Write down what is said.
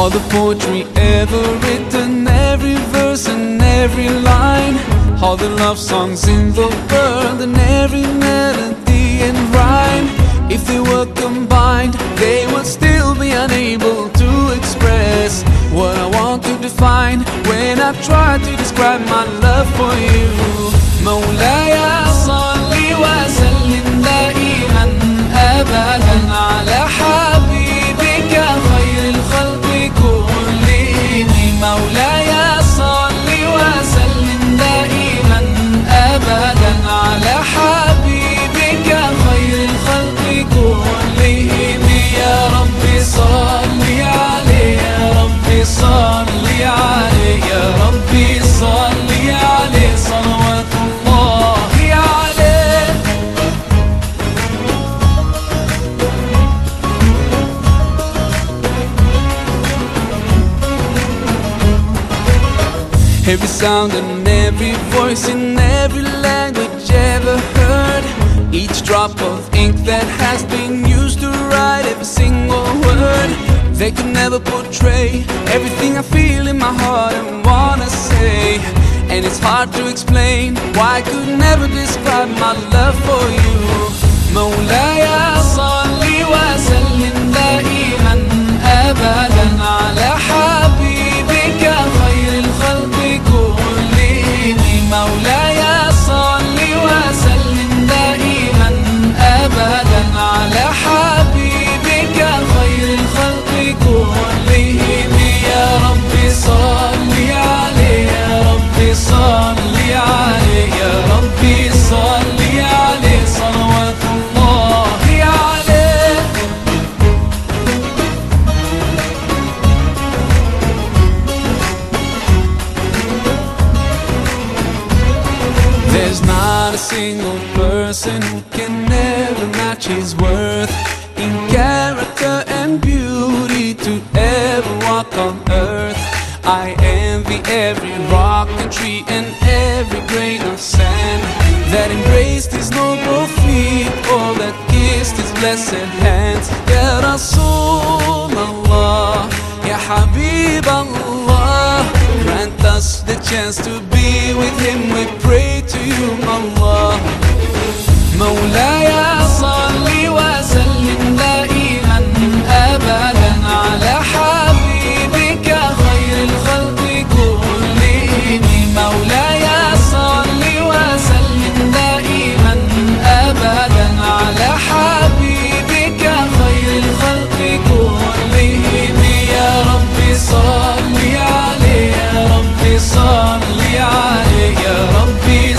All the poetry ever written, every verse and every line. All the love songs in the world and every melody and rhyme. If they were combined, they would still be unable to express what I want to define when I try to describe my love for you. مولاي صل وسلم دائما ابدا Every sound and every voice in every language ever heard. Each drop of ink that has been used to write every single word. They could never portray everything I feel in my heart and wanna say. And it's hard to explain why I could never describe my love for you. Maulaya single person who can never match his worth in character and beauty to ever walk on earth. I envy every rock and tree and every grain of sand that embraced his noble feet or that kissed his blessed hands. Ya Rasul Allah, Ya Habib Allah, grant us the chance to be with him. We pray to you, Allah. علي يا ربي.